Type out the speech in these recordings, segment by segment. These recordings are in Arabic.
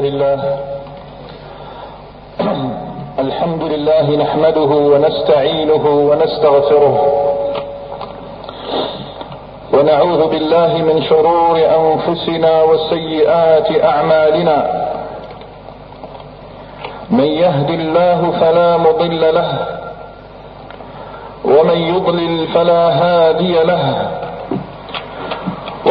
لله الحمد لله نحمده ونستعينه ونستغفره. ونعوذ بالله من شرور أنفسنا وسيئات أعمالنا. من يهد الله فلا مضل له ومن يضلل فلا هادي له.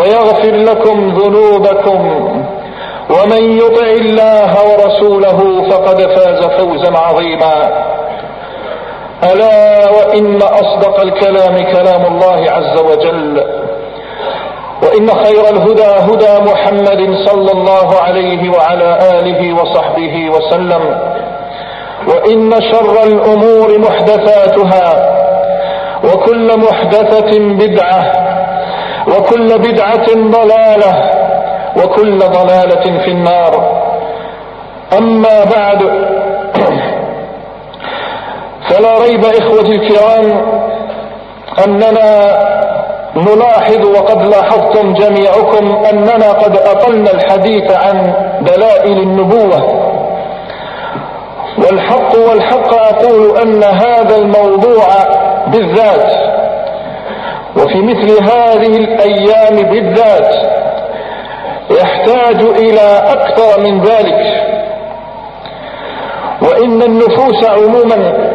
ويغفر لكم ذنوبكم ومن يطع الله ورسوله فقد فاز فوزا عظيما. ألا وإن أصدق الكلام كلام الله عز وجل وإن خير الهدى هدى محمد صلى الله عليه وعلى آله وصحبه وسلم وإن شر الأمور محدثاتها وكل محدثة بدعة وكل بدعة ضلالة وكل ضلالة في النار. أما بعد فلا ريب إخوتي الكرام أننا نلاحظ وقد لاحظتم جميعكم أننا قد أطلنا الحديث عن دلائل النبوة. والحق والحق أقول أن هذا الموضوع بالذات وفي مثل هذه الأيام بالذات يحتاج إلى أكثر من ذلك. وإن النفوس عموما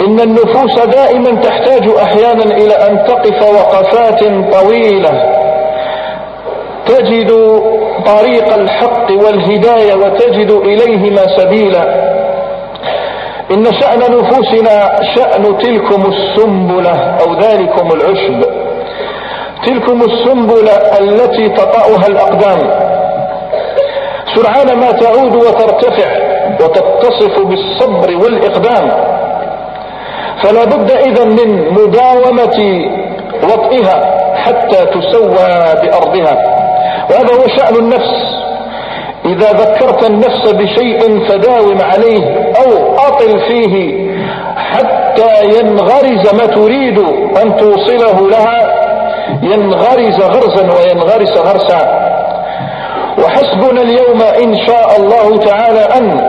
إن النفوس دائما تحتاج أحيانا إلى أن تقف وقفات طويلة تجد طريق الحق والهداية وتجد إليهما سبيلا. إن شأن نفوسنا شأن تلكم السنبلة أو ذلكم العشب. تلكم السنبلة التي تطأها الأقدام. سرعان ما تعود وترتفع وتتصف بالصبر والإقدام. فلا بد إذا من مداومة وطئها حتى تسوى بأرضها. وهذا هو شأن النفس. إذا ذكرت النفس بشيء فداوم عليه أو أطل فيه حتى ينغرز ما تريد أن توصله لها ينغرز غرزا وينغرس غرسا. وحسبنا اليوم إن شاء الله تعالى أن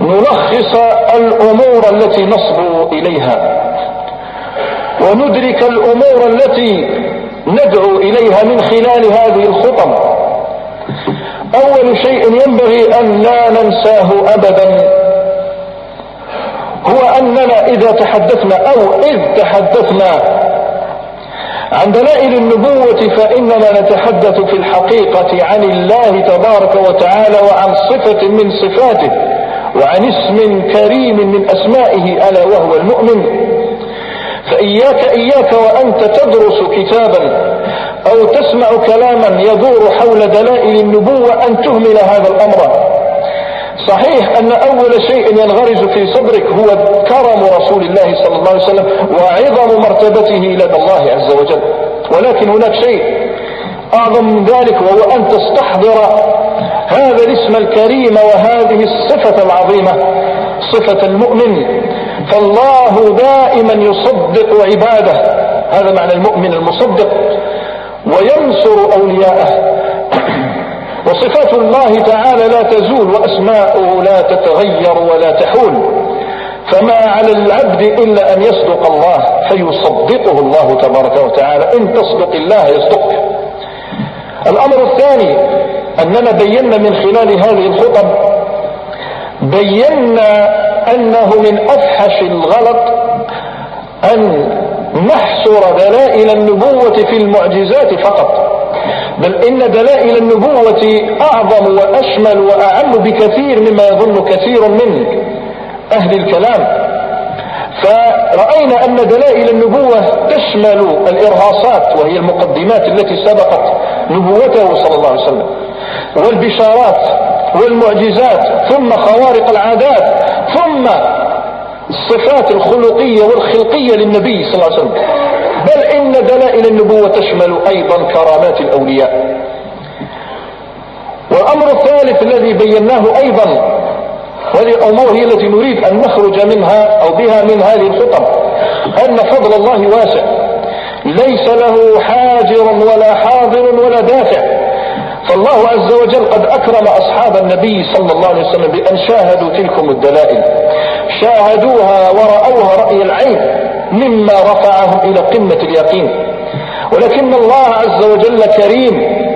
نلخص الأمور التي نصبو إليها. وندرك الأمور التي ندعو إليها من خلال هذه الخطب أول شيء ينبغي أن لا ننساه ابدا هو أننا إذا تحدثنا أو إذ تحدثنا عن دلائل النبوة فإننا نتحدث في الحقيقة عن الله تبارك وتعالى وعن صفة من صفاته وعن اسم كريم من أسمائه ألا وهو المؤمن. فإياك إياك وأنت تدرس كتابا أو تسمع كلاما يدور حول دلائل النبوة أن تهمل هذا الأمر. صحيح أن أول شيء ينغرز في صدرك هو كرم رسول الله صلى الله عليه وسلم وعظم مرتبته لدى الله عز وجل. ولكن هناك شيء أعظم من ذلك وهو أن تستحضر هذا الاسم الكريم وهذه الصفة العظيمة صفة المؤمن. فالله دائما يصدق عباده. هذا معنى المؤمن المصدق. وينصر أولياءه. وصفات الله تعالى لا تزول وأسماؤه لا تتغير ولا تحول. فما على العبد إلا أن يصدق الله فيصدقه الله تبارك وتعالى. إن تصدق الله يصدقك الأمر الثاني أننا بينا من خلال هذه الخطب بينا أنه من أفحش الغلط أن نحصر دلائل النبوة في المعجزات فقط. بل إن دلائل النبوة أعظم وأشمل وأعم بكثير مما يظن كثير من أهل الكلام. فرأينا أن دلائل النبوة تشمل الإرهاصات وهي المقدمات التي سبقت نبوته صلى الله عليه وسلم والبشارات والمعجزات ثم خوارق العادات ثم الصفات الخلقية والخلقية للنبي صلى الله عليه وسلم. بل إن دلائل النبوة تشمل أيضا كرامات الأولياء. والأمر الثالث الذي بيناه أيضا وهذه الأمور هي التي نريد أن نخرج منها أو بها من هذه الخطب أن فضل الله واسع. ليس له حاجر ولا حاضر ولا دافع. فالله عز وجل قد أكرم أصحاب النبي صلى الله عليه وسلم بأن شاهدوا تلكم الدلائل. شاهدوها ورأوها رأي العين مما رفعهم إلى قمة اليقين. ولكن الله عز وجل كريم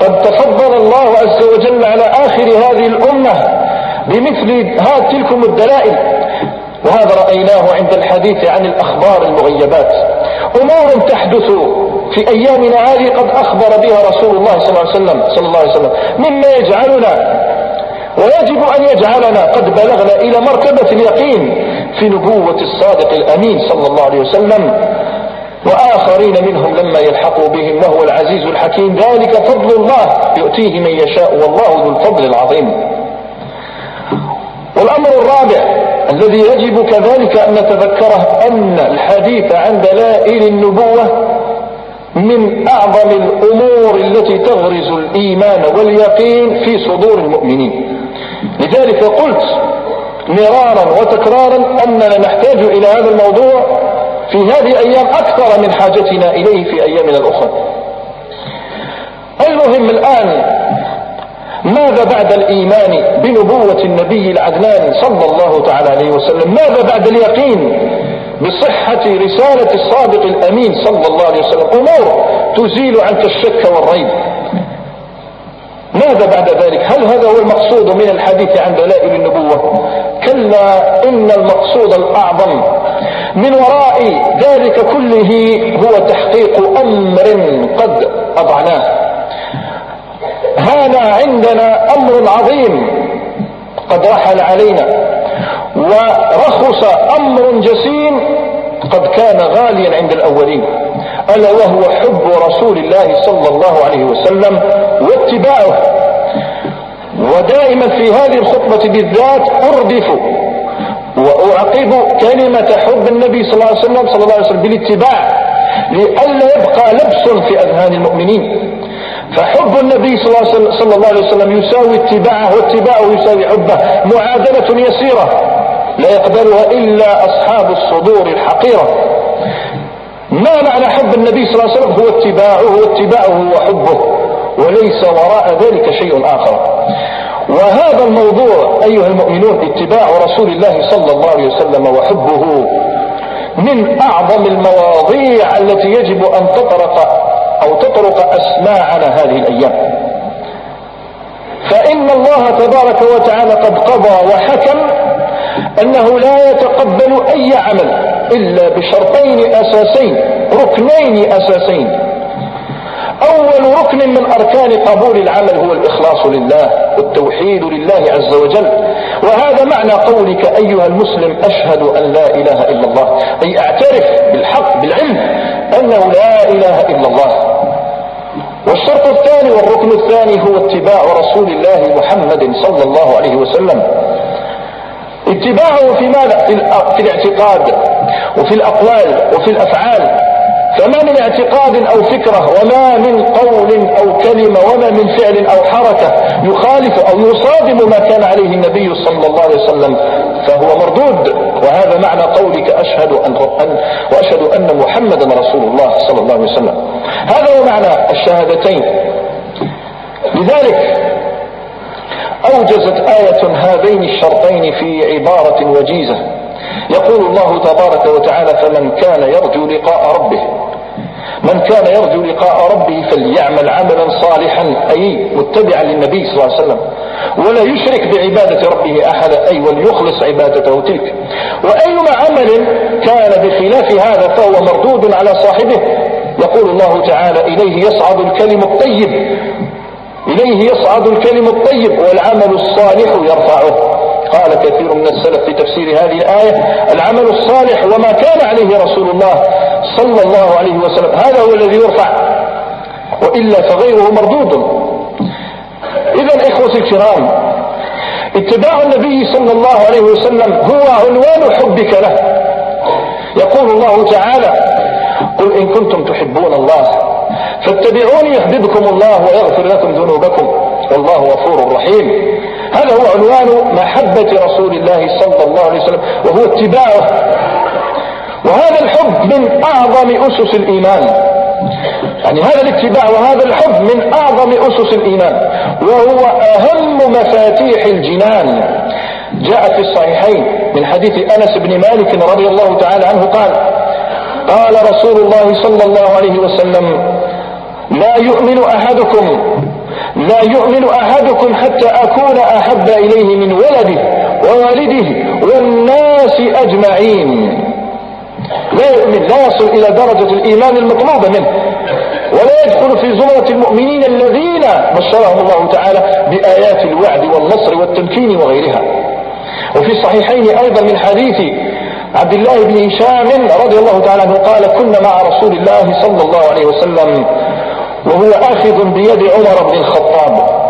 قد تفضل الله عز وجل على آخر هذه الأمة بمثل هذه تلكم الدلائل. وهذا رأيناه عند الحديث عن الأخبار المغيبات. أمور تحدث في أيامنا هذه قد أخبر بها رسول الله صلى الله عليه وسلم صلى الله عليه وسلم. مما يجعلنا ويجب أن يجعلنا قد بلغنا إلى مرتبة اليقين في نبوة الصادق الأمين صلى الله عليه وسلم. وآخرين منهم لما يلحقوا بهم وهو العزيز الحكيم. ذلك فضل الله يؤتيه من يشاء والله ذو الفضل العظيم. والأمر الرابع الذي يجب كذلك أن نتذكره أن الحديث عن دلائل النبوة من أعظم الأمور التي تغرز الإيمان واليقين في صدور المؤمنين. لذلك قلت مرارا وتكرارا أننا نحتاج إلى هذا الموضوع في هذه الأيام أكثر من حاجتنا إليه في أيامنا الأخرى. المهم الآن ماذا بعد الإيمان بنبوة النبي العدنان صلى الله تعالى عليه وسلم؟ ماذا بعد اليقين بصحة رسالة الصادق الأمين صلى الله عليه وسلم. أمور تزيل عنك الشك والريب. ماذا بعد ذلك؟ هل هذا هو المقصود من الحديث عن دلائل النبوة؟ كلا إن المقصود الأعظم من وراء ذلك كله هو تحقيق أمر قد أضعناه. هذا عندنا أمر عظيم قد رحل علينا. ورخص أمر جسيم قد كان غاليا عند الأولين ألا وهو حب رسول الله صلى الله عليه وسلم واتباعه. ودائما في هذه الخطبة بالذات أردف وأعقب كلمة حب النبي صلى الله عليه وسلم صلى الله عليه وسلم بالاتباع لئلا يبقى لبس في أذهان المؤمنين. فحب النبي صلى الله عليه وسلم يساوي اتباعه واتباعه يساوي حبه. معادلة يسيرة. لا يقبلها إلا أصحاب الصدور الحقيرة. ما معنى حب النبي صلى الله عليه وسلم؟ هو اتباعه واتباعه وحبه وليس وراء ذلك شيء آخر. وهذا الموضوع أيها المؤمنون اتباع رسول الله صلى الله عليه وسلم وحبه من أعظم المواضيع التي يجب أن تطرق أو تطرق أسماعنا هذه الأيام. فإن الله تبارك وتعالى قد قضى وحكم أنه لا يتقبل أي عمل إلا بشرطين أساسين ركنين أساسين. أول ركن من أركان قبول العمل هو الإخلاص لله والتوحيد لله عز وجل. وهذا معنى قولك أيها المسلم أشهد أن لا إله إلا الله. أي أعترف بالحق بالعلم أنه لا إله إلا الله. والشرط الثاني والركن الثاني هو اتباع رسول الله محمد صلى الله عليه وسلم. اتباعه في ماذا؟ في الاعتقاد وفي الأقوال وفي الأفعال. فما من اعتقاد أو فكرة وما من قول أو كلمة وما من فعل أو حركة يخالف أو يصادم ما كان عليه النبي صلى الله عليه وسلم فهو مردود. وهذا معنى قولك أشهد أن, وأشهد أن محمدا رسول الله صلى الله عليه وسلم. هذا هو معنى الشهادتين. لذلك أوجزت آية هذين الشرطين في عبارة وجيزة. يقول الله تبارك وتعالى فمن كان يرجو لقاء ربه من كان يرجو لقاء ربه فليعمل عملا صالحا أي متبعا للنبي صلى الله عليه وسلم ولا يشرك بعبادة ربه أحدا أي وليخلص عبادته تلك. وأيما عمل كان بخلاف هذا فهو مردود على صاحبه. يقول الله تعالى إليه يصعد الكلم الطيب إليه يصعد الكلم الطيب والعمل الصالح يرفعه. قال كثير من السلف في تفسير هذه الآية العمل الصالح وما كان عليه رسول الله صلى الله عليه وسلم هذا هو الذي يرفع. وإلا فغيره مردود. إذا إخوتي الكرام اتباع النبي صلى الله عليه وسلم هو عنوان حبك له. يقول الله تعالى قل إن كنتم تحبون الله فاتبعوني يحببكم الله ويغفر لكم ذنوبكم. والله غفور رحيم. هذا هو عنوان محبة رسول الله صلى الله عليه وسلم وهو اتباعه. وهذا الحب من أعظم أسس الإيمان. يعني هذا الاتباع وهذا الحب من أعظم أسس الإيمان وهو أهم مفاتيح الجنان. جاء في الصحيحين من حديث أنس بن مالك رضي الله تعالى عنه قال قال رسول الله صلى الله عليه وسلم لا يؤمن أحدكم لا يؤمن أحدكم حتى أكون أحب إليه من ولده ووالده والناس أجمعين. لا يؤمن لا يصل إلى درجة الإيمان المطلوبة منه. ولا يدخل في زمرة المؤمنين الذين بشرهم الله تعالى بآيات الوعد والنصر والتمكين وغيرها. وفي الصحيحين أيضا من حديث عبد الله بن هشام رضي الله تعالى عنه قال كنا مع رسول الله صلى الله عليه وسلم وهو آخذ بيد عمر بن الخطاب.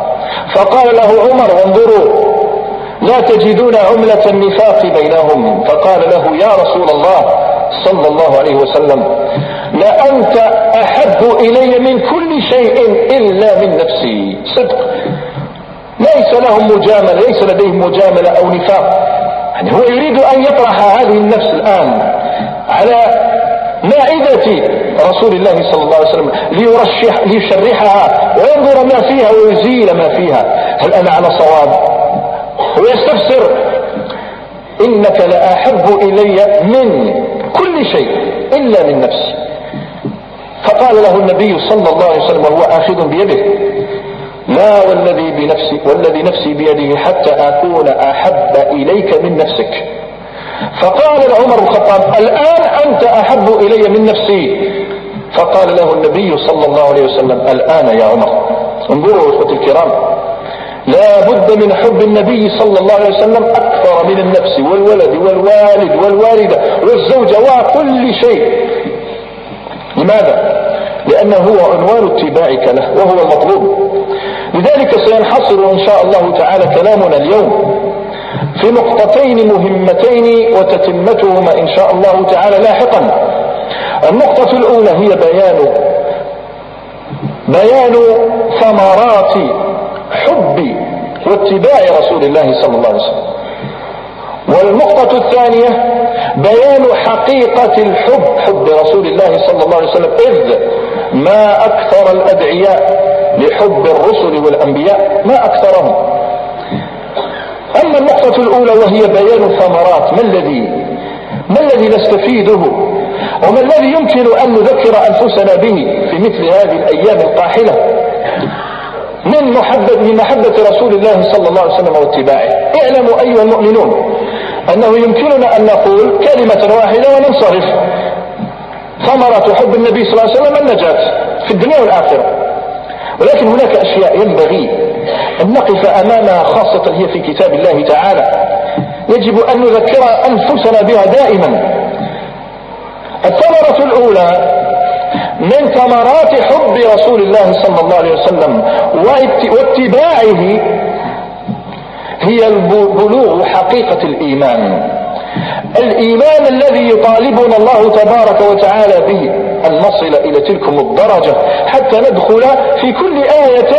فقال له عمر وانظروا لا تجدون عملة النفاق بينهم. فقال له يا رسول الله صلى الله عليه وسلم لأنت أحب إلي من كل شيء إلا من نفسي. صدق. ليس لهم مجاملة ليس لديهم مجاملة أو نفاق. يعني هو يريد أن يطرح هذه النفس الآن على مائدة رسول الله صلى الله عليه وسلم ليرشح ليشرحها وينظر ما فيها ويزيل ما فيها. هل أنا على صواب؟ ويستفسر إنك لأحب إلي من كل شيء إلا من نفسي. فقال له النبي صلى الله عليه وسلم وهو آخذ بيده لا والذي بنفسي والذي نفسي بيده حتى أكون أحب إليك من نفسك. فقال لعمر الخطاب الآن أنت أحب إلي من نفسي. فقال له النبي صلى الله عليه وسلم الآن يا عمر. انظروا إخوتي الكرام. لا بد من حب النبي صلى الله عليه وسلم أكثر من النفس والولد والوالد والوالدة والزوجة وكل شيء. لماذا؟ لأنه هو عنوان اتباعك له وهو المطلوب. لذلك سينحصر إن شاء الله تعالى كلامنا اليوم. في نقطتين مهمتين وتتمتهما إن شاء الله تعالى لاحقا. النقطة الأولى هي بيان بيان ثمرات حب واتباع رسول الله صلى الله عليه وسلم. والنقطة الثانية بيان حقيقة الحب حب رسول الله صلى الله عليه وسلم إذ ما أكثر الأدعياء لحب الرسل والأنبياء ما أكثرهم؟ أما النقطة الأولى وهي بيان ثمرات ما الذي؟ ما الذي نستفيده؟ وما الذي يمكن أن نذكر أنفسنا به في مثل هذه الأيام القاحلة؟ من محبة من محبة رسول الله صلى الله عليه وسلم واتباعه؟ اعلموا أيها المؤمنون أنه يمكننا أن نقول كلمة واحدة وننصرف. ثمرة حب النبي صلى الله عليه وسلم النجاة في الدنيا والآخرة. ولكن هناك أشياء ينبغي أن نقف أمامها خاصة هي في كتاب الله تعالى. يجب أن نذكر أنفسنا بها دائما. الثمرة الأولى من ثمرات حب رسول الله صلى الله عليه وسلم واتباعه هي بلوغ حقيقة الإيمان. الإيمان الذي يطالبنا الله تبارك وتعالى به أن نصل إلى تلكم الدرجة حتى ندخل في كل آية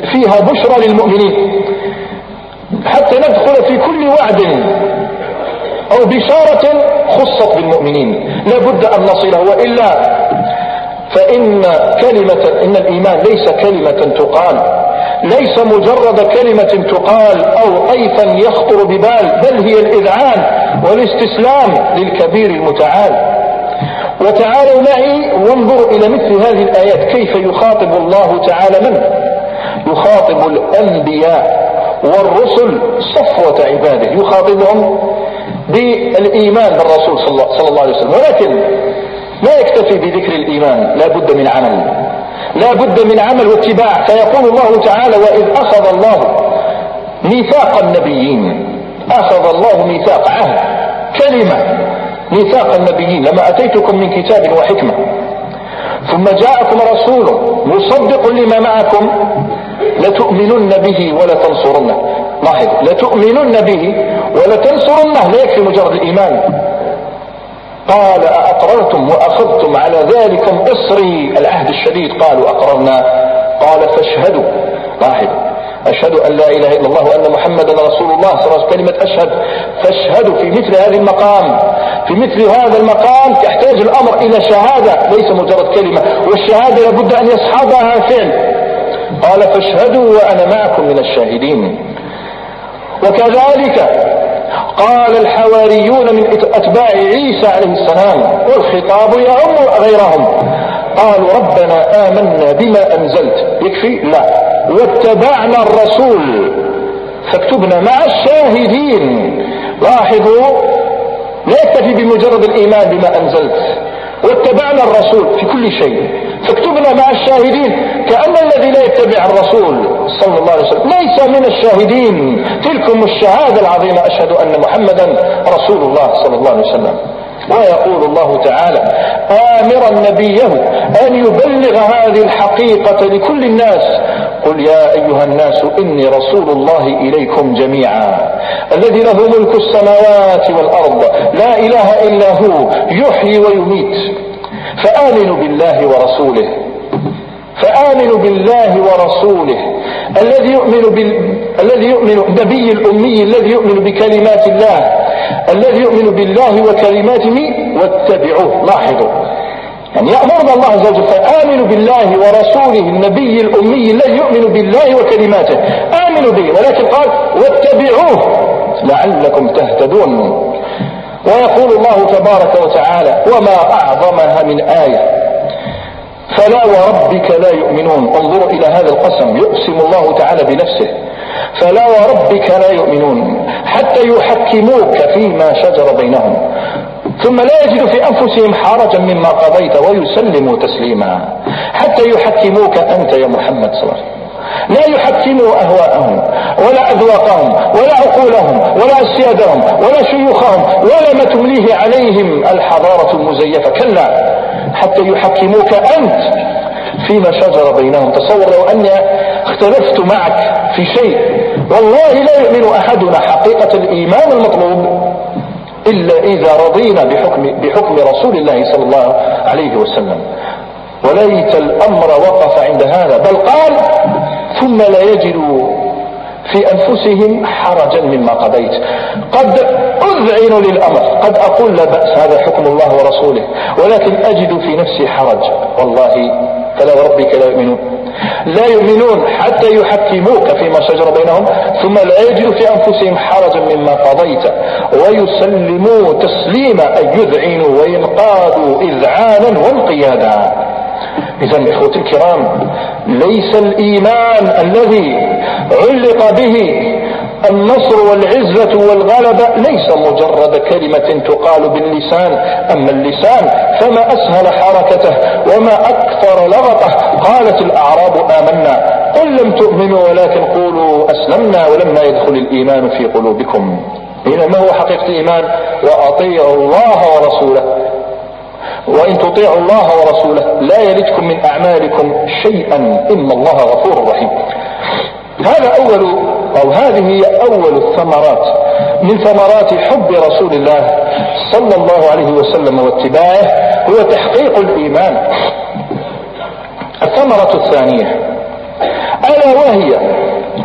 فيها بشرى للمؤمنين. حتى ندخل في كل وعد أو بشارة خصت بالمؤمنين. لا بد أن نصله وإلا فإن كلمة إن الإيمان ليس كلمة تقال. ليس مجرد كلمة تقال أو طيفا يخطر ببال بل هي الإذعان والاستسلام للكبير المتعال. وتعالوا معي وانظروا إلى مثل هذه الآيات كيف يخاطب الله تعالى من يخاطب الأنبياء والرسل صفوة عباده يخاطبهم بالإيمان بالرسول صلى الله عليه وسلم. ولكن لا يكتفي بذكر الإيمان لا بد من عمل. لا بد من عمل واتباع. فيقول الله تعالى وإذ أخذ الله ميثاق النبيين أخذ الله ميثاق عهد. كلمة ميثاق النبيين لما أتيتكم من كتاب وحكمة ثم جاءكم رسول مصدق لما معكم لتؤمنن به ولتنصرنه. لاحظ لتؤمنن به ولتنصرنه. لا يكفي مجرد الإيمان. قال أأقررتم وأخذتم على ذلكم إصري العهد الشديد. قالوا أقررنا. قال فاشهدوا. لاحظ أشهد أن لا إله إلا الله وأن محمدا رسول الله. صلى الله عليه وسلم كلمة أشهد. فاشهدوا في مثل هذا المقام. في مثل هذا المقام يحتاج الأمر إلى شهادة. ليس مجرد كلمة. والشهادة لابد أن يصحبها فعل. قال فاشهدوا وأنا معكم من الشاهدين. وكذلك قال الحواريون من أتباع عيسى عليه السلام والخطاب يعم غيرهم. قالوا ربنا آمنا بما أنزلت. يكفي؟ لا. واتبعنا الرسول. فاكتبنا مع الشاهدين. لاحظوا لا يكتفي بمجرد الإيمان بما أنزلت. واتبعنا الرسول في كل شيء. فاكتبنا مع الشاهدين كأن الذي لا يتبع الرسول صلى الله عليه وسلم ليس من الشاهدين. تلكم الشهادة العظيمة أشهد أن محمدا رسول الله صلى الله عليه وسلم. ويقول الله تعالى آمرا نبيه أن يبلغ هذه الحقيقة لكل الناس. قل يا أيها الناس إني رسول الله إليكم جميعا. الذي له ملك السماوات والأرض لا إله إلا هو يحيي ويميت. فآمنوا بالله ورسوله. فآمنوا بالله ورسوله. الذي يؤمن بال... الذي يؤمن النبي الأمي الذي يؤمن بكلمات الله. الذي يؤمن بالله وكلماته واتبعوه. لاحظوا. يعني يأمرنا الله عز وجل فآمنوا بالله ورسوله النبي الأمي الذي يؤمن بالله وكلماته. آمنوا به ولكن قال واتبعوه. لعلكم تهتدون. ويقول الله تبارك وتعالى وما أعظمها من آية. فلا وربك لا يؤمنون. انظروا إلى هذا القسم. يقسم الله تعالى بنفسه. فلا وربك لا يؤمنون. حتى يحكموك فيما شجر بينهم. ثم لا يجد في أنفسهم حرجا مما قضيت ويسلموا تسليما. حتى يحكموك أنت يا محمد صلى الله عليه وسلم. لا يحكموا أهواءهم ولا أذواقهم ولا عقولهم ولا أسيادهم ولا شيوخهم ولا ما تمليه عليهم الحضارة المزيفة. كلا. حتى يحكموك أنت فيما شجر بينهم. تصور لو أني اختلفت معك في شيء والله لا يؤمن أحدنا حقيقة الإيمان المطلوب إلا إذا رضينا بحكم, بحكم رسول الله صلى الله عليه وسلم. وليت الأمر وقف عند هذا. بل قال ثم لا يجدوا في أنفسهم حرجا مما قضيت. قد أذعن للأمر. قد أقول لا بأس هذا حكم الله ورسوله. ولكن أجد في نفسي حرج. والله فلا وربك لا يؤمنون. لا يؤمنون حتى يحكموك فيما شجر بينهم ثم لا يجدوا في أنفسهم حرجا مما قضيت. ويسلموا تسليما أي يذعنوا وينقادوا إذعانا وانقيادا. إذا إخوتي الكرام ليس الإيمان الذي علق به النصر والعزة والغلبة ليس مجرد كلمة تقال باللسان أما اللسان فما أسهل حركته وما أكثر لغطه. قالت الأعراب آمنا. قل لم تؤمنوا ولكن قولوا أسلمنا ولما يدخل الإيمان في قلوبكم. إذا ما هو حقيقة الإيمان وأطيعوا الله ورسوله. وإن تطيعوا الله ورسوله لا يلدكم من أعمالكم شيئا إن الله غفور رحيم. هذا أول أو هذه هي أول الثمرات. من ثمرات حب رسول الله صلى الله عليه وسلم واتباعه هو تحقيق الإيمان. الثمرة الثانية ألا وهي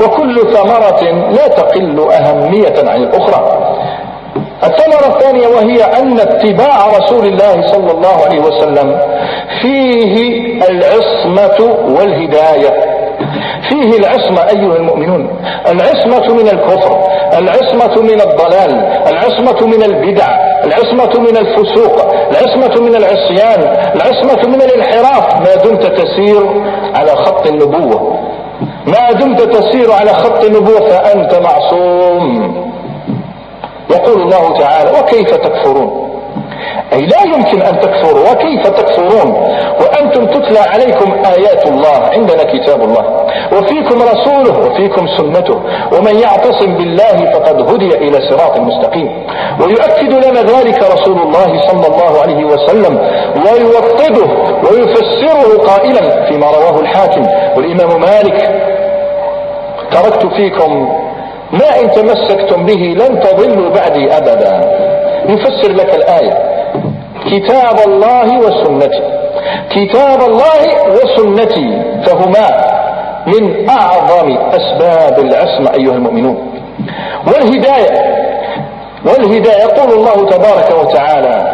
وكل ثمرة لا تقل أهمية عن الأخرى. الثمرة الثانية وهي أن اتباع رسول الله صلى الله عليه وسلم فيه العصمة والهداية. فيه العصمة أيها المؤمنون العصمة من الكفر العصمة من الضلال العصمة من البدع العصمة من الفسوق العصمة من العصيان العصمة من الانحراف. ما دمت تسير على خط النبوة. ما دمت تسير على خط النبوة فأنت معصوم. يقول الله تعالى وكيف تكفرون؟ أي لا يمكن أن تكفروا وكيف تكفرون؟ وأنتم تتلى عليكم آيات الله عندنا كتاب الله. وفيكم رسوله وفيكم سنته ومن يعتصم بالله فقد هدي إلى صراط مستقيم. ويؤكد لنا ذلك رسول الله صلى الله عليه وسلم ويوطده ويفسره قائلا فيما رواه الحاكم. والإمام مالك تركت فيكم ما إن تمسكتم به لن تضلوا بعدي أبدا. يفسر لك الآية. كتاب الله وسنتي. كتاب الله وسنتي. فهما من أعظم أسباب العصمة أيها المؤمنون. والهداية. والهداية يقول الله تبارك وتعالى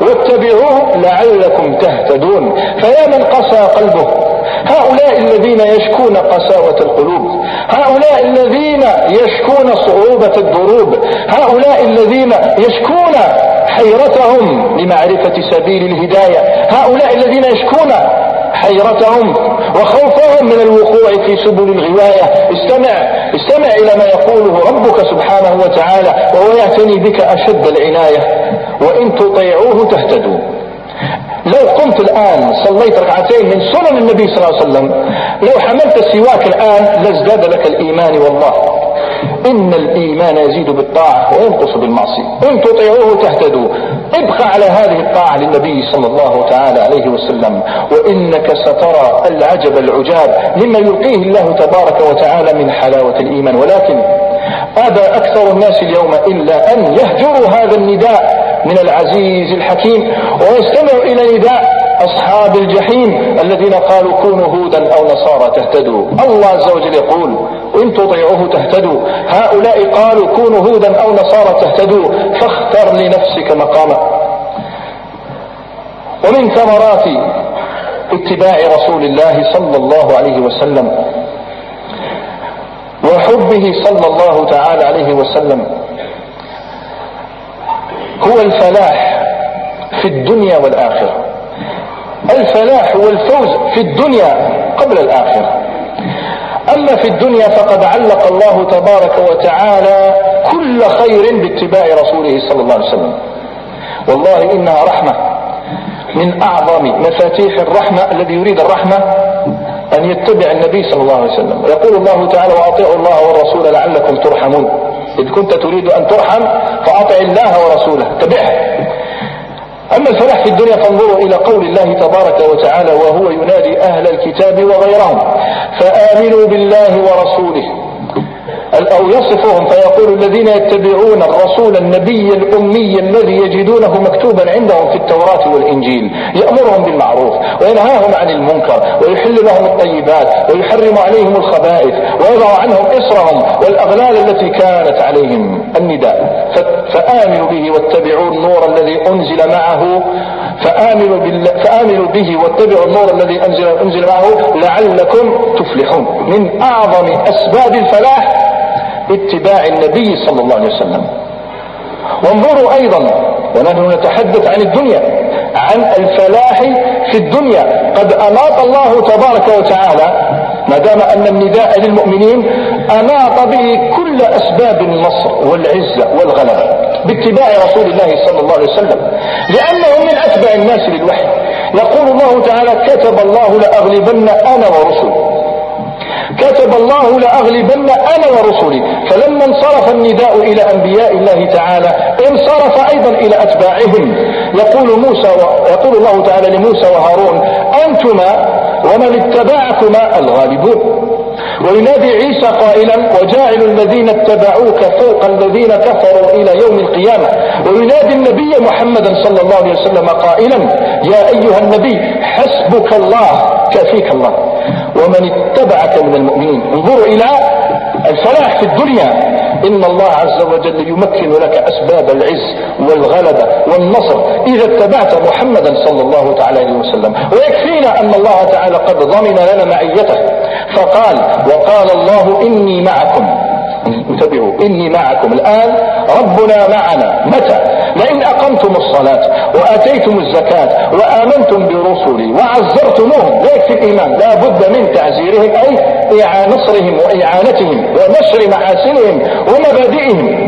واتبعوه لعلكم تهتدون. فيا من قسى قلبه. هؤلاء الذين يشكون قساوة القلوب هؤلاء الذين يشكون صعوبة الدروب هؤلاء الذين يشكون حيرتهم لمعرفة سبيل الهداية هؤلاء الذين يشكون حيرتهم وخوفهم من الوقوع في سبل الغواية. استمع استمع إلى ما يقوله ربك سبحانه وتعالى وهو يعتني بك أشد العناية وإن تطيعوه تهتدوا. لو قمت الآن صليت ركعتين من سنن النبي صلى الله عليه وسلم لو حملت السواك الآن لازداد لك الإيمان والله. إن الإيمان يزيد بالطاعة وينقص بالمعصية. إن تطيعوه تهتدوا. ابقى على هذه الطاعة للنبي صلى الله تعالى عليه وسلم وإنك سترى العجب العجاب مما يلقيه الله تبارك وتعالى من حلاوة الإيمان. ولكن أبى أكثر الناس اليوم إلا أن يهجروا هذا النداء من العزيز الحكيم ويستمعوا إلى نداء أصحاب الجحيم الذين قالوا كونوا هودا أو نصارى تهتدوا. الله عز وجل يقول وإن تطيعوه تهتدوا. هؤلاء قالوا كونوا هودا أو نصارى تهتدوا فاختر لنفسك مقاما ومن ثمرات اتباع رسول الله صلى الله عليه وسلم وحبه صلى الله تعالى عليه وسلم هو الفلاح في الدنيا والآخرة. الفلاح والفوز في الدنيا قبل الآخرة. أما في الدنيا فقد علق الله تبارك وتعالى كل خير باتباع رسوله صلى الله عليه وسلم. والله إنها رحمة من أعظم مفاتيح الرحمة الذي يريد الرحمة أن يتبع النبي صلى الله عليه وسلم. يقول الله تعالى وأطيعوا الله والرسول لعلكم ترحمون. إذ كنت تريد أن ترحم فأطع الله ورسوله. تبعه. أما الفلاح في الدنيا فانظروا إلى قول الله تبارك وتعالى وهو ينادي أهل الكتاب وغيرهم فآمنوا بالله ورسوله. أو يصفهم فيقول الذين يتبعون الرسول النبي الأمي الذي يجدونه مكتوبا عندهم في التوراة والإنجيل يأمرهم بالمعروف وينهاهم عن المنكر ويحل لهم الطيبات ويحرم عليهم الخبائث ويضع عنهم إصرهم والأغلال التي كانت عليهم النداء. فآمنوا به واتبعوا النور الذي أنزل معه. فآمنوا, فآمنوا به واتبعوا النور الذي أنزل, أنزل معه لعلكم تفلحون. من أعظم أسباب الفلاح اتباع النبي صلى الله عليه وسلم. وانظروا أيضا ونحن نتحدث عن الدنيا عن الفلاح في الدنيا. قد اناط الله تبارك وتعالى ما دام أن النداء للمؤمنين اناط به كل أسباب النصر والعزة والغلبه باتباع رسول الله صلى الله عليه وسلم. لأنه من أتبع الناس للوحي. يقول الله تعالى كتب الله لأغلبن أنا ورسلي. كتب الله لأغلبن أنا ورسلي. فلما انصرف النداء إلى أنبياء الله تعالى انصرف أيضا إلى أتباعهم. يقول موسى و... يقول الله تعالى لموسى وهارون أنتما ومن اتبعكما الغالبون. وينادي عيسى قائلا وجاعل الذين اتبعوك فوق الذين كفروا إلى يوم القيامة. وينادي النبي محمدا صلى الله عليه وسلم قائلا يا أيها النبي حسبك الله كافيك الله. ومن اتبعك من المؤمنين. انظروا إلى الفلاح في الدنيا. إن الله عز وجل يمكن لك أسباب العز والغلبة والنصر إذا اتبعت محمدا صلى الله تعالى عليه وسلم. ويكفينا أن الله تعالى قد ضمن لنا معيته. فقال وقال الله إني معكم. انتبهوا إني معكم. الآن ربنا معنا. متى؟ لئن أقمتم الصلاة وآتيتم الزكاة وآمنتم برسلي وعزرتموهم لا يكفي الإيمان. لا بد من تعزيرهم أي نصرهم وإعانتهم ونشر محاسنهم ومبادئهم.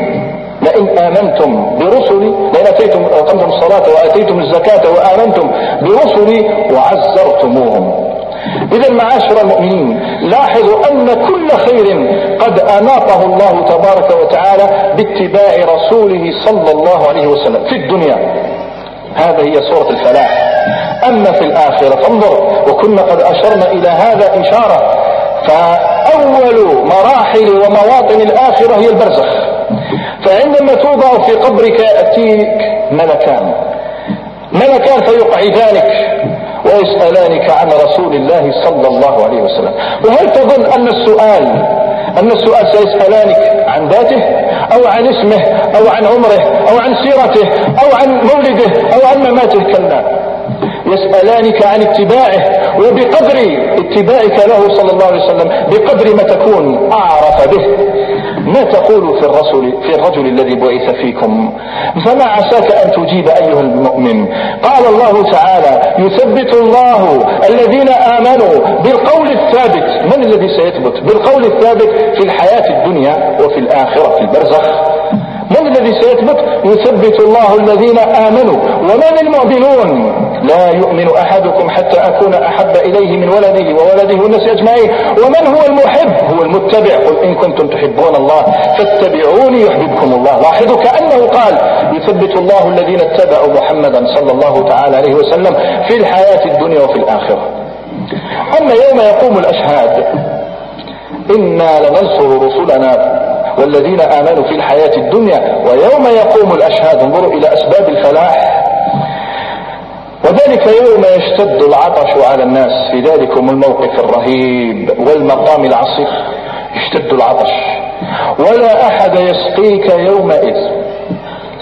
لئن آمنتم برسلي لئن أتيتم أقمتم الصلاة وآتيتم الزكاة وآمنتم برسلي وعزرتموهم. إذا معاشر المؤمنين لاحظوا أن كل خير قد أناطه الله تبارك وتعالى باتباع رسوله صلى الله عليه وسلم في الدنيا. هذا هي صورة الفلاح. أما في الآخرة فانظر وكنا قد أشرنا إلى هذا إشارة. فأول مراحل ومواطن الآخرة هي البرزخ. فعندما توضع في قبرك يأتيك ملكان. ملكان فيقعدانك. ويسألانك عن رسول الله صلى الله عليه وسلم. وهل تظن أن السؤال أن السؤال سيسألانك عن ذاته أو عن اسمه أو عن عمره أو عن سيرته أو عن مولده أو عن مماته؟ كلا. يسألانك عن اتباعه وبقدر اتباعك له صلى الله عليه وسلم بقدر ما تكون أعرف به. ما تقول في الرسول في الرجل الذي بعث فيكم؟ فما عساك أن تجيب أيها المؤمن؟ قال الله تعالى يثبت الله الذين آمنوا بالقول الثابت. من الذي سيثبت؟ بالقول الثابت في الحياة الدنيا وفي الآخرة في البرزخ. من الذي سيثبت؟ يثبت الله الذين آمنوا. ومن المؤمنون؟ لا يؤمن أحدكم حتى أكون أحب إليه من ولده وولده والناس أجمعين. ومن هو المحب؟ هو المتبع. قل إن كنتم تحبون الله فاتبعوني يحببكم الله. لاحظوا كأنه قال يثبت الله الذين اتبعوا محمدا صلى الله تعالى عليه وسلم في الحياة الدنيا وفي الآخرة. أما يوم يقوم الأشهاد إنا لننصر رسلنا والذين آمنوا في الحياة الدنيا ويوم يقوم الأشهاد انظروا إلى أسباب الفلاح. وذلك يوم يشتد العطش على الناس. في ذلكم الموقف الرهيب والمقام العصيب. يشتد العطش. ولا أحد يسقيك يومئذ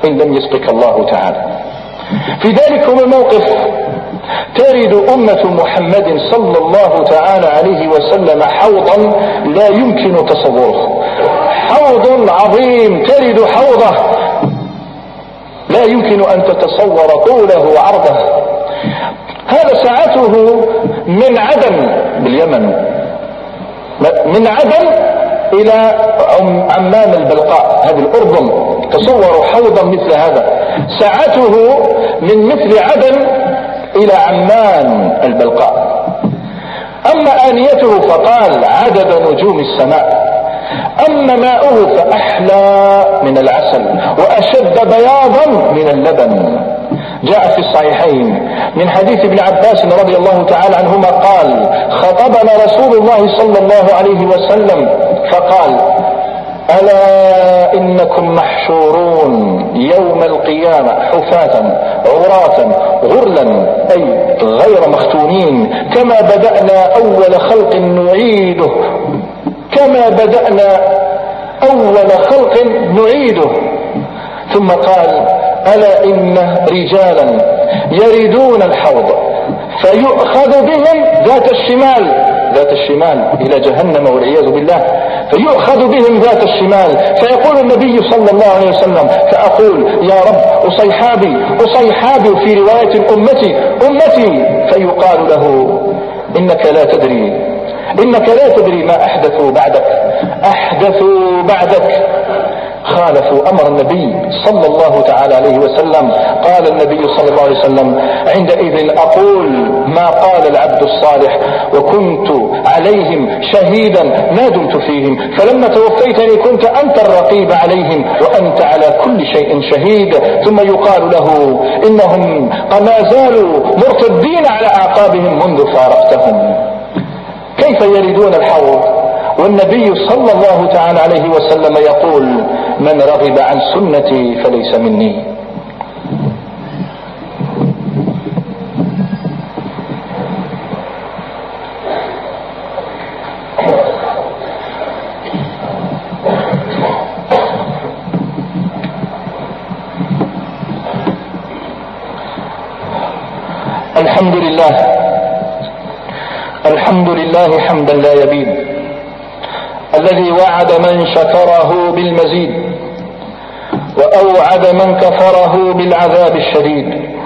إن لم يسقك الله تعالى. في ذلكم الموقف ترد أمة محمد صلى الله تعالى عليه وسلم حوضا لا يمكن تصوره. حوض عظيم ترد حوضه. لا يمكن أن تتصور طوله وعرضه. هذا سعته من عدن باليمن. من عدن إلى عمان البلقاء هذه الأردن. تصوروا حوضا مثل هذا. سعته من مثل عدن إلى عمان البلقاء. أما آنيته فقال عدد نجوم السماء. أما ماؤه فأحلى من العسل وأشد بياضا من اللبن. جاء في الصحيحين من حديث ابن عباس رضي الله تعالى عنهما قال خطبنا رسول الله صلى الله عليه وسلم فقال ألا إنكم محشورون يوم القيامة حفاة عراة غرلا أي غير مختونين كما بدأنا أول خلق نعيده كما بدأنا أول خلق نعيده. ثم قال ألا إن رجالا يريدون الحوض فيؤخذ بهم ذات الشمال. ذات الشمال إلى جهنم والعياذ بالله. فيؤخذ بهم ذات الشمال. فيقول النبي صلى الله عليه وسلم فأقول يا رب أصيحابي أصيحابي في رواية أمتي أمتي. فيقال له إنك لا تدري إنك لا تدري ما أحدثوا بعدك. أحدثوا بعدك. خالفوا أمر النبي صلى الله تعالى عليه وسلم. قال النبي صلى الله عليه وسلم عندئذ أقول ما قال العبد الصالح وكنت عليهم شهيدا ما دمت فيهم. فلما توفيتني كنت أنت الرقيب عليهم وأنت على كل شيء شهيد. ثم يقال له إنهم ما زالوا مرتدين على أعقابهم منذ فارقتهم. كيف يريدون الحوض؟ والنبي صلى الله تعالى عليه وسلم يقول من رغب عن سنتي فليس مني. الحمد لله الحمد لله حمدا لا يبيد. الذي وعد من شكره بالمزيد وأوعد من كفره بالعذاب الشديد.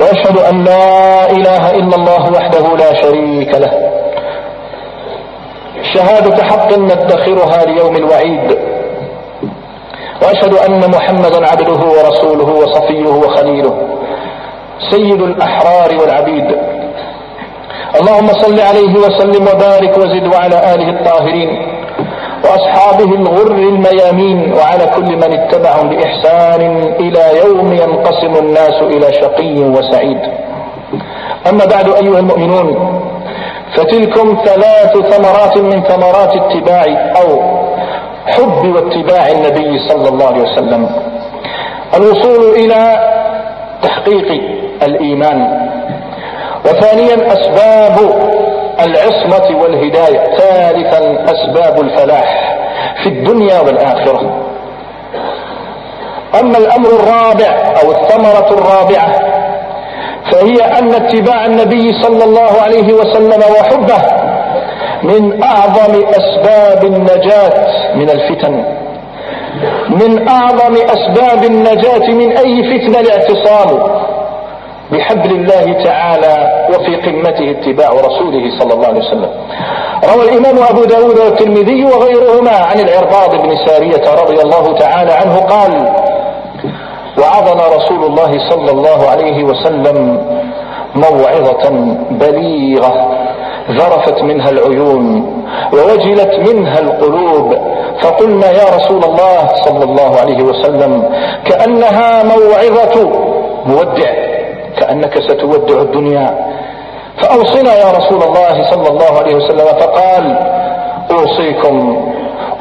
وأشهد أن لا إله إلا الله وحده لا شريك له. شهادة حق ندخرها ليوم الوعيد. وأشهد أن محمدا عبده ورسوله وصفيه وخليله. سيد الأحرار والعبيد. اللهم صل عليه وسلم وبارك وزد وعلى آله الطاهرين وأصحابه الغر الميامين وعلى كل من اتبعهم بإحسان إلى يوم ينقسم الناس إلى شقي وسعيد. أما بعد أيها المؤمنون فتلكم ثلاث ثمرات من ثمرات اتباع أو حب واتباع النبي صلى الله عليه وسلم. الوصول إلى تحقيق الإيمان. وثانيا أسباب العصمة والهداية. ثالثا أسباب الفلاح في الدنيا والآخرة. أما الأمر الرابع أو الثمرة الرابعة فهي أن اتباع النبي صلى الله عليه وسلم وحبه من أعظم أسباب النجاة من الفتن. من أعظم أسباب النجاة من أي فتنة؟ الاعتصام. بحبل الله تعالى وفي قمته اتباع رسوله صلى الله عليه وسلم. روى الإمام أبو داود والترمذي وغيرهما عن العرباض بن سارية رضي الله تعالى عنه قال وعظنا رسول الله صلى الله عليه وسلم موعظة بليغة ذرفت منها العيون ووجلت منها القلوب فقلنا يا رسول الله صلى الله عليه وسلم كأنها موعظة مودع. كأنك ستودع الدنيا. فأوصنا يا رسول الله صلى الله عليه وسلم فقال أوصيكم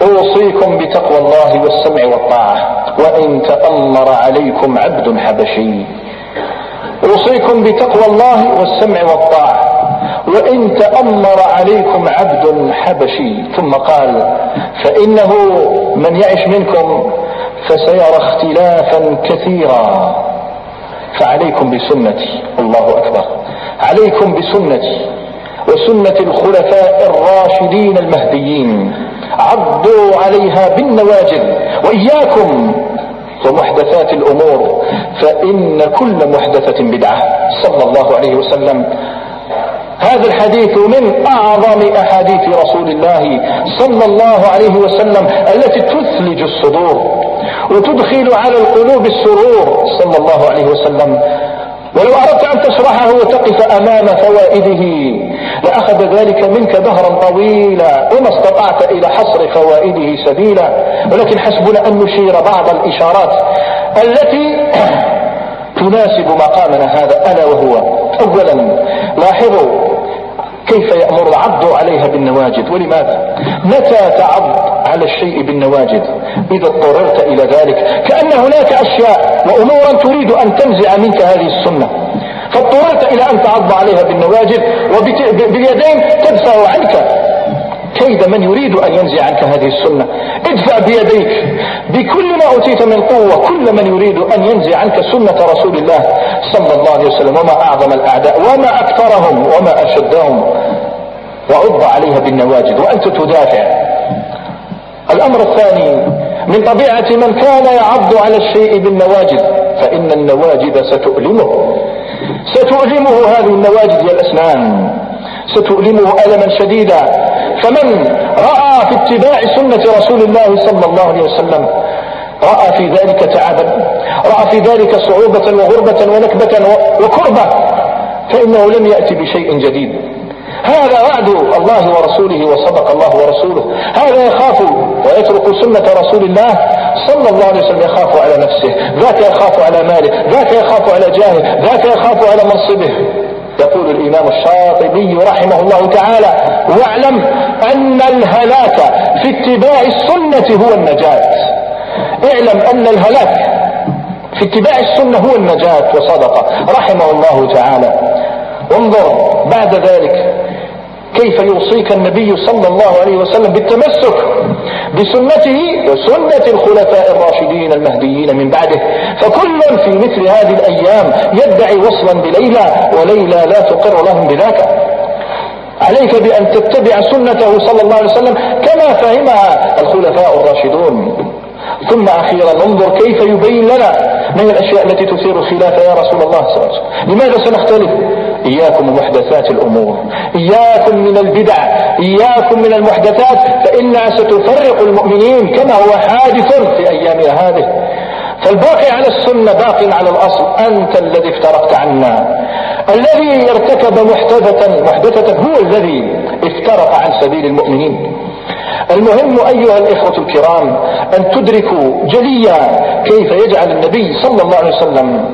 أوصيكم بتقوى الله والسمع والطاعة وإن تأمر عليكم عبد حبشي. أوصيكم بتقوى الله والسمع والطاعة وإن تأمر عليكم عبد حبشي. ثم قال فإنه من يعش منكم فسيرى اختلافا كثيرا. فعليكم بسنتي. الله أكبر. عليكم بسنتي. وسنة الخلفاء الراشدين المهديين. عضوا عليها بالنواجذ وإياكم ومحدثات الأمور. فإن كل محدثة بدعة. صلى الله عليه وسلم. هذا الحديث من أعظم أحاديث رسول الله صلى الله عليه وسلم التي تثلج الصدور. وتدخل على القلوب السرور صلى الله عليه وسلم. ولو أردت أن تشرحه وتقف أمام فوائده لأخذ ذلك منك دهرا طويلا وما استطعت إلى حصر فوائده سبيلا. ولكن حسبنا أن نشير بعض الإشارات التي تناسب مقامنا هذا ألا وهو. أولا لاحظوا كيف يأمر العبد عليها بالنواجد ولماذا؟ متى تعض على الشيء بالنواجد إذا اضطررت إلى ذلك. كأن هناك أشياء وأمورا تريد أن تنزع منك هذه السنة. فاضطررت إلى أن تعض عليها بالنواجد وباليدين تدفع عنك. كيد من يريد أن ينزع عنك هذه السنة. ادفع بيديك. بكل ما أوتيت من قوة كل من يريد أن ينزع عنك سنة رسول الله صلى الله عليه وسلم. وما أعظم الأعداء وما أكثرهم وما أشدهم. وعض عليها بالنواجد وأنت تدافع. الأمر الثاني من طبيعة من كان يعض على الشيء بالنواجد فإن النواجد ستؤلمه. ستؤلمه هذه النواجد يا الأسنان. ستؤلمه ألما شديدا. فمن رأى في اتباع سنة رسول الله صلى الله عليه وسلم رأى في ذلك تعبا رأى في ذلك صعوبة وغربة ونكبة وكربة فإنه لم يأتي بشيء جديد. هذا وعد الله ورسوله وصدق الله ورسوله. هذا يخاف ويترك سنة رسول الله صلى الله عليه وسلم يخاف على نفسه ذاك يخاف على ماله ذاك يخاف على جاهه ذاك يخاف على منصبه. يقول الإمام الشاطبي رحمه الله تعالى واعلم أن الهلاك في اتباع السنة هو النجاة. اعلم أن الهلاك في اتباع السنة هو النجاة وصدق رحمه الله تعالى. انظر بعد ذلك كيف يوصيك النبي صلى الله عليه وسلم بالتمسك بسنته وسنة الخلفاء الراشدين المهديين من بعده. فكل في مثل هذه الأيام يدعي وصلا بليلى وليلى لا تقر لهم بذاك. عليك بأن تتبع سنته صلى الله عليه وسلم كما فهمها الخلفاء الراشدون. ثم أخيرا ننظر كيف يبين لنا من الأشياء التي تثير الخلاف يا رسول الله صلى الله عليه وسلم. لماذا سنختلف؟ إياكم ومحدثات الأمور. إياكم من البدع. إياكم من المحدثات. فإنها ستفرق المؤمنين كما هو حادث في أيامنا هذه. فالباقي على السنة باق على الأصل. أنت الذي افترقت عنا. الذي ارتكب محدثة محدثة هو الذي افترق عن سبيل المؤمنين. المهم أيها الإخوة الكرام أن تدركوا جليا كيف يجعل النبي صلى الله عليه وسلم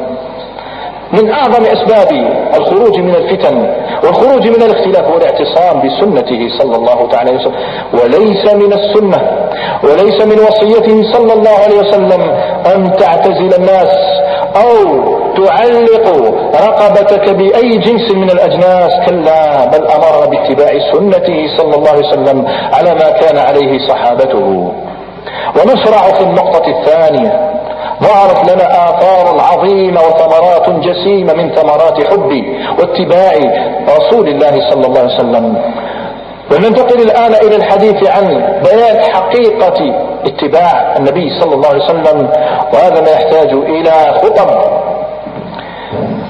من أعظم أسباب الخروج من الفتن والخروج من الاختلاف هو الاعتصام بسنته صلى الله تعالى وسلم وليس من السنة وليس من وصيته صلى الله عليه وسلم أن تعتزل الناس أو تعلق رقبتك بأي جنس من الأجناس كلا بل أمرنا باتباع سنته صلى الله عليه وسلم على ما كان عليه صحابته. ونشرع في النقطة الثانية ظهرت لنا آثار عظيمة وثمرات جسيمة من ثمرات حب واتباع رسول الله صلى الله عليه وسلم. وننتقل الآن إلى الحديث عن بيان حقيقة اتباع النبي صلى الله عليه وسلم وهذا ما يحتاج إلى خطب.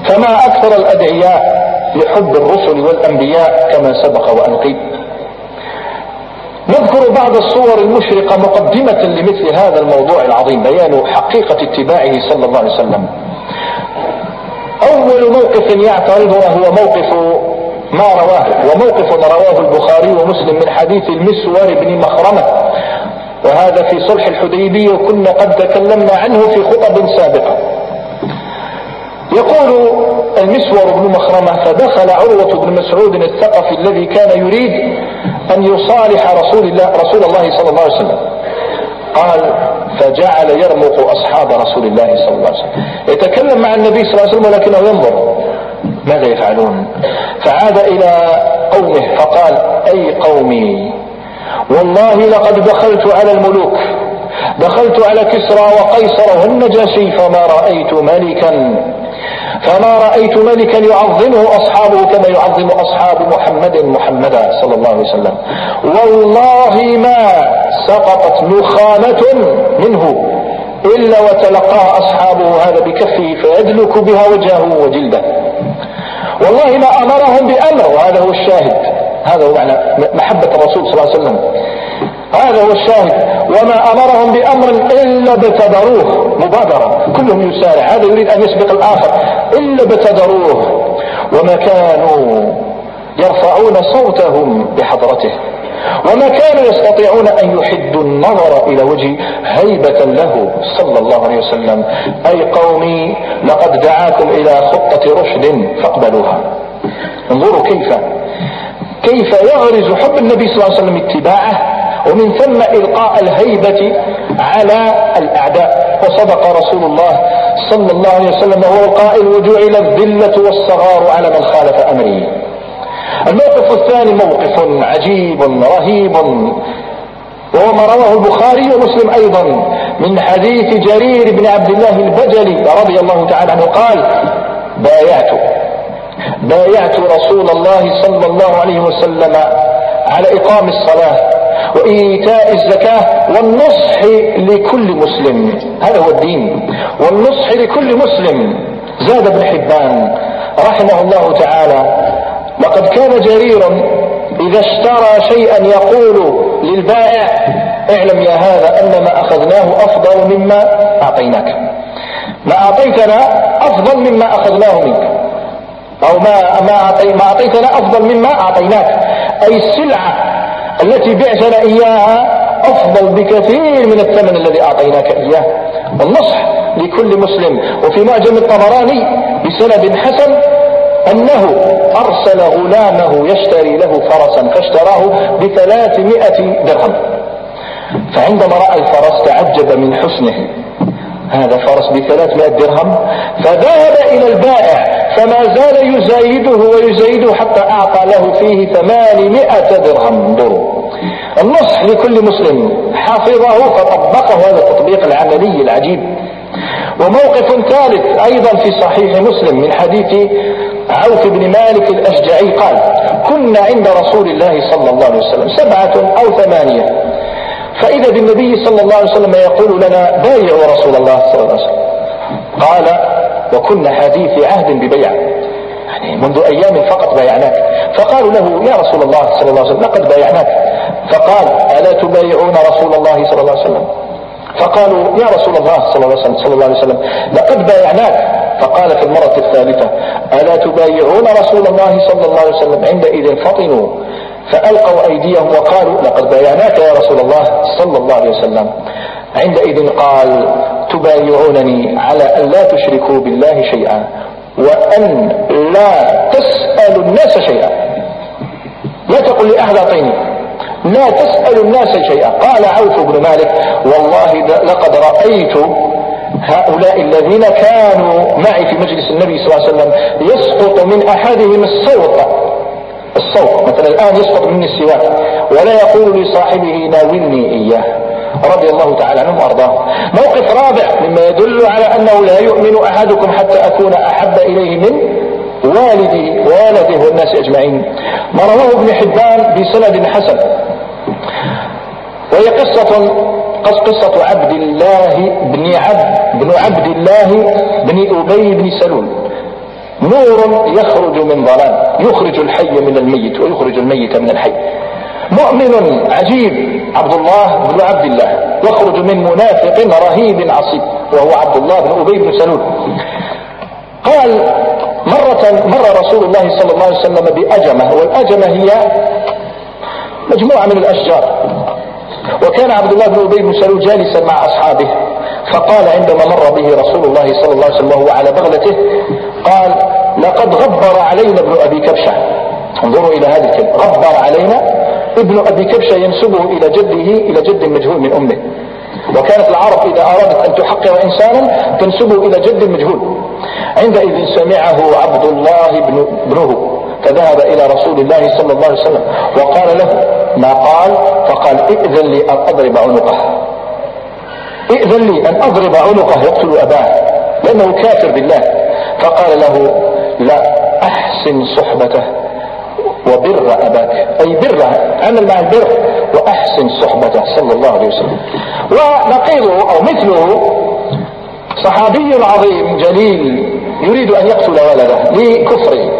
فما أكثر الأدعياء لحب الرسل والأنبياء كما سبق وأن قيل نذكر بعض الصور المشرقة مقدمة لمثل هذا الموضوع العظيم بيان حقيقة اتباعه صلى الله عليه وسلم. أول موقف يعترض وهو موقف ما رواه وموقف رواه البخاري ومسلم من حديث المسور بن مخرمة. وهذا في صلح الحديبية وكنا قد تكلمنا عنه في خطب سابقة. يقول المسور بن مخرمة فدخل عروة بن مسعود الثقفي الذي كان يريد أن يصالح رسول الله رسول الله صلى الله عليه وسلم. قال فجعل يرمق أصحاب رسول الله صلى الله عليه وسلم. يتكلم مع النبي صلى الله عليه وسلم ولكنه ينظر. ماذا يفعلون؟ فعاد إلى قومه فقال أي قومي والله لقد دخلت على الملوك. دخلت على كسرى وقيصر والنجاشي فما رأيت ملكا. فما رأيت ملكا يعظمه أصحابه كما يعظم أصحاب محمد محمدا صلى الله عليه وسلم. والله ما سقطت نخامة منه إلا وتلقاها أصحابه هذا بكفه فيدلك بها وجهه وجلده. والله ما أمرهم بأمر وهذا هو الشاهد. هذا هو معنى محبة الرسول صلى الله عليه وسلم. هذا هو الشاهد. وما أمرهم بأمر إلا ابتدروه مبادرة. كلهم يسارع. هذا يريد أن يسبق الآخر. إلا ابتدروه وما كانوا يرفعون صوتهم بحضرته. وما كانوا يستطيعون أن يحدوا النظر إلى وجه هيبة له صلى الله عليه وسلم. أي قومي لقد دعاكم إلى خطة رشد فاقبلوها. انظروا كيف. كيف يغرز حب النبي صلى الله عليه وسلم اتباعه. ومن ثم إلقاء الهيبة على الأعداء. وصدق رسول الله صلى الله عليه وسلم وهو القائل وجعل الذلة والصغار على من خالف أمري الموقف الثاني موقف عجيب رهيب. وهو ما رواه البخاري ومسلم أيضا من حديث جرير بن عبد الله البجلي رضي الله تعالى عنه قال بايعت. بايعت رسول الله صلى الله عليه وسلم على إقام الصلاة. وإيتاء الزكاة والنصح لكل مسلم. هذا هو الدين. والنصح لكل مسلم. زاد ابن حبان رحمه الله تعالى لقد كان جرير إذا اشترى شيئا يقول للبائع اعلم يا هذا أن ما أخذناه أفضل مما أعطيناك. ما أعطيتنا أفضل مما أخذناه منك. أو ما ما أعطيتنا أفضل مما أعطيناك. أي السلعة التي بعتنا إياها أفضل بكثير من الثمن الذي أعطيناك إياه. والنصح لكل مسلم. وفي معجم الطبراني بسند حسن أنه أرسل غلامه يشتري له فرسا فاشتراه بثلاثمائة درهم. فعندما رأى الفرس تعجب من حسنه. هذا فرس بثلاثمائة درهم فذهب إلى البائع فما زال يزايده ويزايده حتى أعطى له فيه ثمانمائة درهم انظروا النصح لكل مسلم حفظه فطبقه هذا التطبيق العملي العجيب. وموقف ثالث أيضا في صحيح مسلم من حديث عوف بن مالك الأشجعي قال كنا عند رسول الله صلى الله عليه وسلم سبعة أو ثمانية. فإذا بالنبي صلى الله عليه وسلم يقول لنا بايعوا رسول الله صلى الله عليه وسلم. قال وكنا حديث عهد ببيع. يعني منذ أيام فقط بايعناك. فقالوا له يا رسول الله صلى الله عليه وسلم لقد بايعناك. فقال ألا تبايعون رسول الله صلى الله عليه وسلم؟ فقالوا يا رسول الله صلى الله عليه وسلم, صلى الله عليه وسلم لقد بايعناك. فقال في المرة الثالثة ألا تبايعون رسول الله صلى الله عليه وسلم عندئذ فطنوا. فألقوا أيديهم وقالوا لقد بايعناك يا رسول الله صلى الله عليه وسلم. عندئذ قال تبايعونني على أن لا تشركوا بالله شيئا وأن لا تسألوا الناس شيئا. لا تقل لأهل أعطيني. لا تسأل الناس شيئا. قال عوف بن مالك والله لقد رأيت هؤلاء الذين كانوا معي في مجلس النبي صلى الله عليه وسلم يسقط من أحدهم الصوت. مثلا الآن يسقط مني السواك ولا يقول لصاحبه ناولني إياه. رضي الله تعالى عنهم وأرضاه. موقف رابع مما يدل على أنه لا يؤمن أحدكم حتى أكون أحب إليه من والده وولده والناس أجمعين. ما رواه ابن حبان بسند حسن. وهي قصة قصة عبد الله بن عبد بن عبد الله بن أبي بن سلول. نور يخرج من ظلام يخرج الحي من الميت ويخرج الميت من الحي. مؤمن عجيب عبد الله بن عبد الله. يخرج من منافق رهيب عصيب وهو عبد الله بن أبي بن سلول. قال مرة مر رسول الله صلى الله عليه وسلم بأجمة والأجمة هي مجموعة من الأشجار. وكان عبد الله بن أبي بن سلول جالسا مع أصحابه. فقال عندما مر به رسول الله صلى الله عليه وسلم وهو على بغلته قال لقد غبر علينا ابن أبي كبشة. انظروا إلى هذه الكلمة. غبر علينا ابن أبي كبشة ينسبه إلى جده إلى جد مجهول من أمه. وكانت العرب إذا أرادت أن تحقر إنسانا تنسبه إلى جد مجهول. عندئذ سمعه عبد الله بن ابنه فذهب إلى رسول الله صلى الله عليه وسلم وقال له ما قال؟ فقال ائذن لي أن أضرب عنقه. ائذن لي أن أضرب عنقه يقتل أباه. لأنه كافر بالله. فقال له لا أحسن صحبته وبر أباك. أي بره عمل مع البر وأحسن صحبته صلى الله عليه وسلم. ونقيضه أو مثله صحابي عظيم جليل يريد أن يقتل ولده لكفره.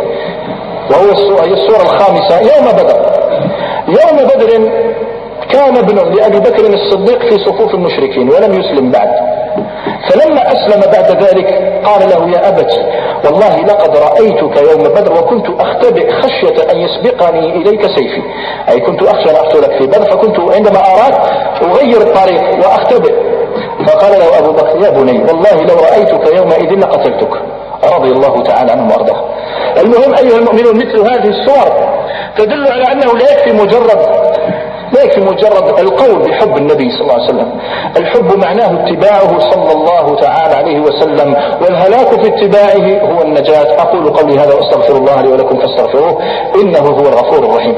وهو السورة الخامسة يوم بدر. يوم بدر كان ابن لأبي بكر الصديق في صفوف المشركين ولم يسلم بعد. فلما أسلم بعد ذلك قال له يا أبت والله لقد رأيتك يوم بدر وكنت أختبئ خشية أن يسبقني إليك سيفي. أي كنت أخشى أن أقتلك في بدر فكنت عندما أراك أغير الطريق وأختبئ. فقال له أبو بكر يا بني والله لو رأيتك يومئذ لقتلتك. رضي الله تعالى عنه وأرضاه. المهم أيها المؤمنون مثل هذه الصور تدل على أنه لا يكفي مجرد يكفي مجرد القول بحب النبي صلى الله عليه وسلم. الحب معناه اتباعه صلى الله تعالى عليه وسلم والهلاك في اتباعه هو النجاة. أقول قولي هذا وأستغفر الله لي ولكم فاستغفروه إنه هو الغفور الرحيم.